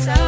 So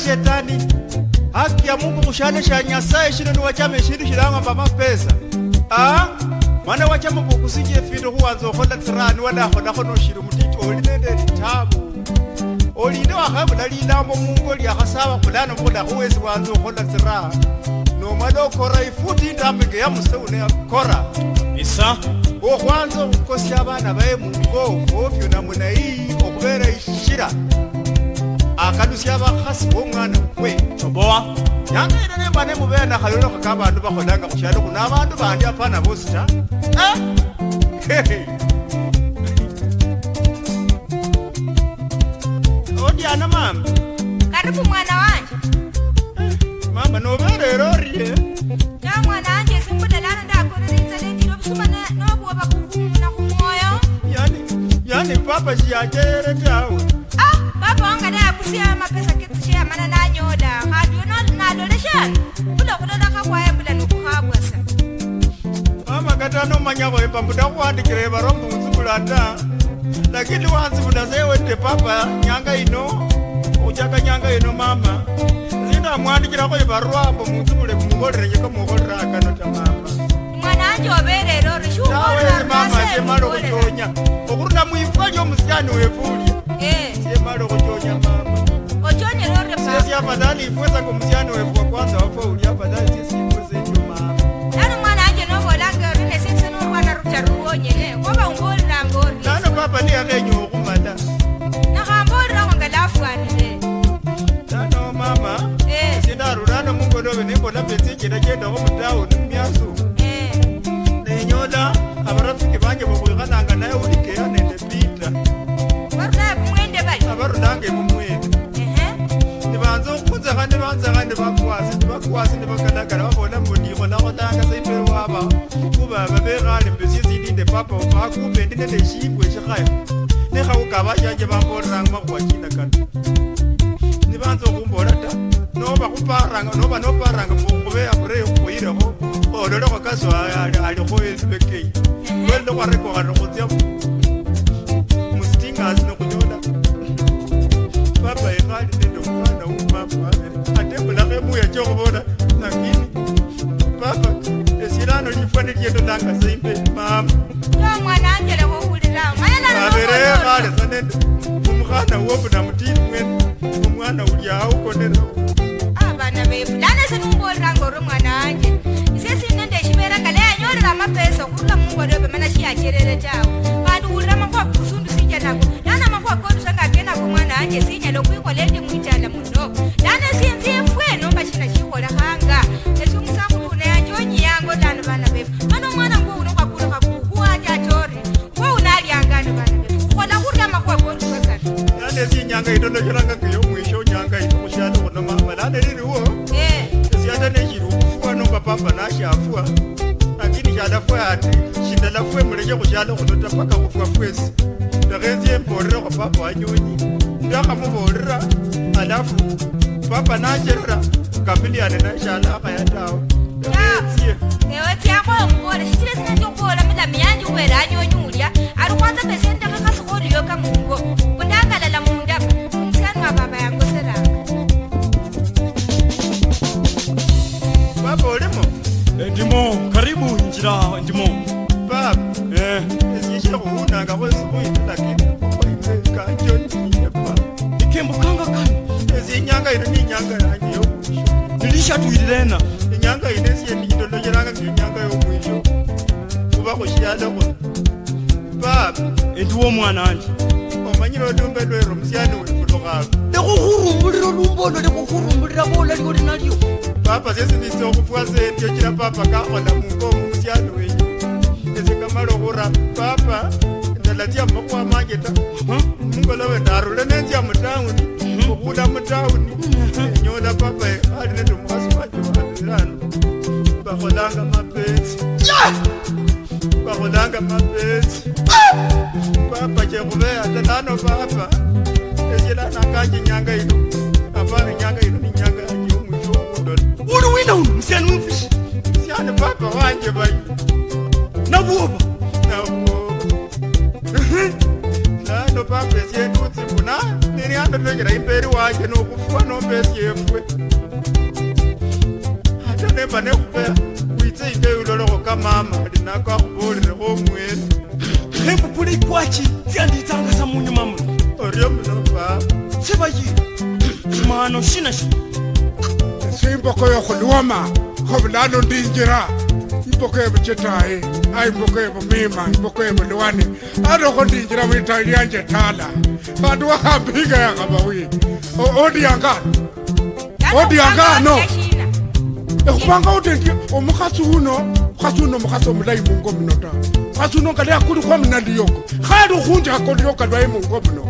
shetani, haki ya Mungu mushane sha Nyasaye shino ni wachame shindu shilangwa mba mapesa ah mwana wachama kukusije findo huwanza ukhola tsirani wadakhonakho noshili mutiti oli nende litabu olinde wakhabula lilambo mungo lyakhasaba khulano mbulakhuwesi wanza okhola tsiraha nomala okora ifuti indambike ya musewu akora isa okhwanza okhukosya abana baye mungo ofyo namuna iyi okhubera ishira akalusia bakhasi bomwana kwe oboa yangaire nemba nemubeena khayolokhaka bandu bakholanga khushalo khuna abandu bandi apana bosita eh? amakatanomanyavo epambuda kuwandikira evarombuuzibula ta lakini wanzibula zewete papa nyanga ino uchaka nyanga ino mama zindamwandikirako evaruambo muzibule kumuvolereyeko muholerakano ta mama mama semalo okutonya okurina mwifanyo omusiani wefulya semalo eh. okutonya mama afadhali ifuza kumtiani wevu wa kwanza wapo uli afadhali sisi ifuze nyuma nanu mwana aje novo lange rine sisi nurwana ruta ruwonyele koba umbori rangori nanu papa ni akenyu ukumala nakambori rangonga lafuanile nanu mama eh. sindarurano mungodobe nimbola petsi jira jendaho mutauni swasi ni vakalakala vavona mbuniho na kotanga saipero wava kuvava vekale mbesiezilinde papa vakupendine lexikwe xikhaya ni khawukavajaje vamboranga makuwacina kana ni vanza kumbola ta nova kuparanga nova noparanga mukuve apureyi kuirekho ololekho kaswa alikho esivekei kwelinokwarekoha nikhutsyamo yetonanga seimbe mamaverevalesanene umukhana wobu namutini mwene omwana uliawo konerao tate šhinela fue moleke go jale tota go notapa ka go fa fuese legetsie mborere go papa wa nyonyi ntaga mo borera alafu papa na a tšerera kamele ya nena šala e a ga ya tao e Thank e- you. kunjira ndimo baba eh. ichekunaka kwezikuitilake kaio ikembukanga kaezinyanga ino ninyanga yanje yokuyo nilishatuililena inyanga inesiyendiitolojeranga ngenyanga yokuyo kuba kushiyalekwa baba endiwo mwana anje omanyire olumbe lwero musiyani ulikulukaka likuhurumbulira olumbo ololikuhurumbulira kolaliolinalio paapa zesinisa okufuasa papa, paapa kaona munka omumutyano wenyu ezikamala okura papa, ndalatya makuwa manje ta hmm, mungolowe ndarule nenzya mutawuni okuula hmm. mutawuni hmm. papa, paapa eh, alinete omukazi wajo alirano bakolanga mapenzi bakolanga mapenzi paapa kyekubeya papa, paapa ezilanakanje nyanga ino apano nyanga ino ninyanga uri wina unhu musiyani mufishi siyani baba wange vai navuova ano pambesi yedu tsibuna neri andotongera imberi wange nokufuwa nombesi yefwe ata nemba nekupe kuitse ikeyi uloloko kamama adinako akuboorereko mwene hembukule ikwachi tiandiitsangasa munyu mama oriyo mina baba sevayi mano shina shina se imboko ya go loma go bolano di ntira imboko ya bochetae a imboko ya bomima imboko ya bolwane a re go di ntira mo itali ya jetala ba do ha biga ya ga bawe o o di anga o di anga no e go banga o di o mo ga tsuno ga tsuno mo ga tso mo lai mongo mnota ga tsuno ka le akuru kwa mna di yoko ga re go ntja ka le yoka lwa e mongo mnota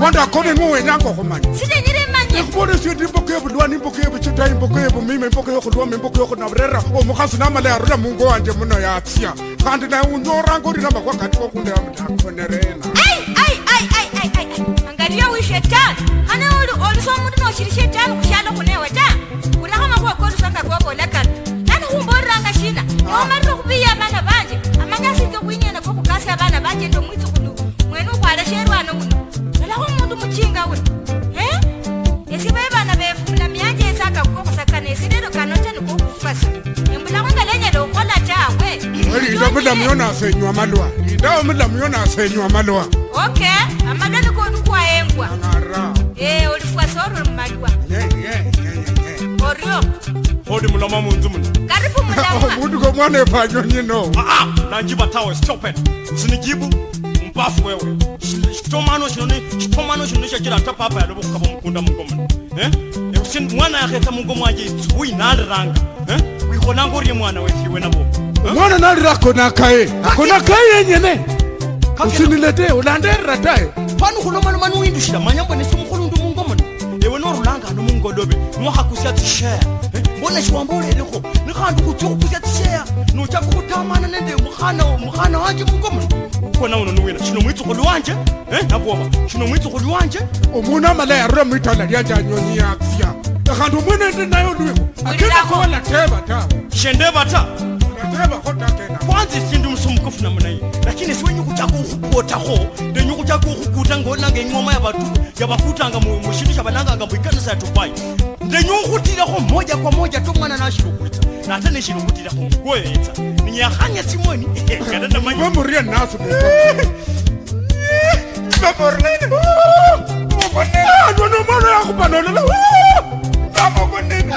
wanda kome nguwe nango kumanya sile nire manye kubone siyo nimboke yebu luwa nimboke yebu chuta nimboke yebu mime mboke yoku luwa mimboke yoku nabrera o na namale arula mungo anje muno ya atsia kandi na rango uri namba wakati kokunde ya mtakonerena ai ai ai ai ai ai angalia wi shetani hana ulu olu so mundu no shiri shetani kushalo kunewe ta kama kwa kodu sanga kwa bolakana nani humbo ranga shina no marito kubiya mana ba yona muyona asenywa amalwa idawo mila muyona asenywa amalwa okay amalwa nikonukuwa engwa ee eh, olifuasa ori mumalwa orio odi mulama munzu muno karibu mulamaomuntu komwana efanyonyino ah, ah, nanjiba tawe stop it sinijibu mbafu wewe chitomano chinoni chitomano chinoni chachirata papa yalobokukaba mukunda mungomuni eh? eh, mwana yakheta mungo mwanje isuwi naliranga wikhonanga orie mwana wefiwe nabo mwana nalira khona kaye khona kaye yenyene usiniletee ulanderera taye pano khulomana nuwindushila manya mbone mungo mungomona ewe norulanga ano mungodobe mwakhakusya tsisheya eh, mbona shiwambolelekho ni khandi khutsa khukusya tsisheya nochaka khutamana nende mukhana wanje mungomona khona uno niwina shino mwitsukhulu wanje eh, naboba shino mwitsukhulu wanje omunu amala yarura mwitala lyanje anyonyi yaksya ekhandi omwene ndi nayo lwikho akinakhola teva ta shendeva ta kwanza isindu musumukofu namuna iyi lakini siwe nyukuchaka ukhupotakho nde nyukuchaka ukhukuta ngolanga ing'oma yabakutanga mushindu shabalanganga muikanisa ya dubai nde nyukhutilekho moja kwa moja tomwana nashilukhulitsa nate neshilukhutileho ngweyetsa ninyakhanya tsimoni nganatamanyamurya naso ah, nonomano yakhubanolelo vamokonena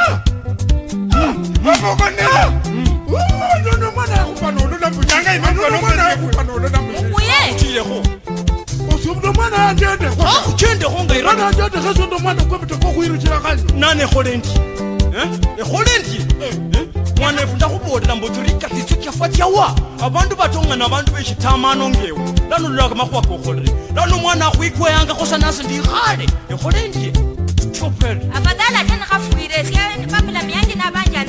vamokonena ah, abantu batongana abantu beshitamano ngewe lanolulaka makhuwa kokholere lano mwana akhuikweyanga khosanase ndikhale ekhole ndie afadhali athanikhafuire sikamilamiyange nabanjan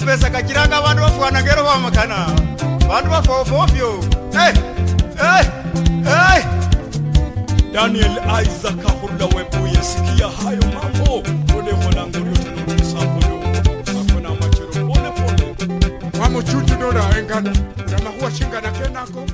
mapesa kachiranga vanhu vafwana ngero vamakana vanhu vafaofofyo daniel isaac ahulula webu yesikiya hayo mambo odeholangoriotanokusakulo akona machero pole pole wamojutu nola engana namahuwa shingana kenako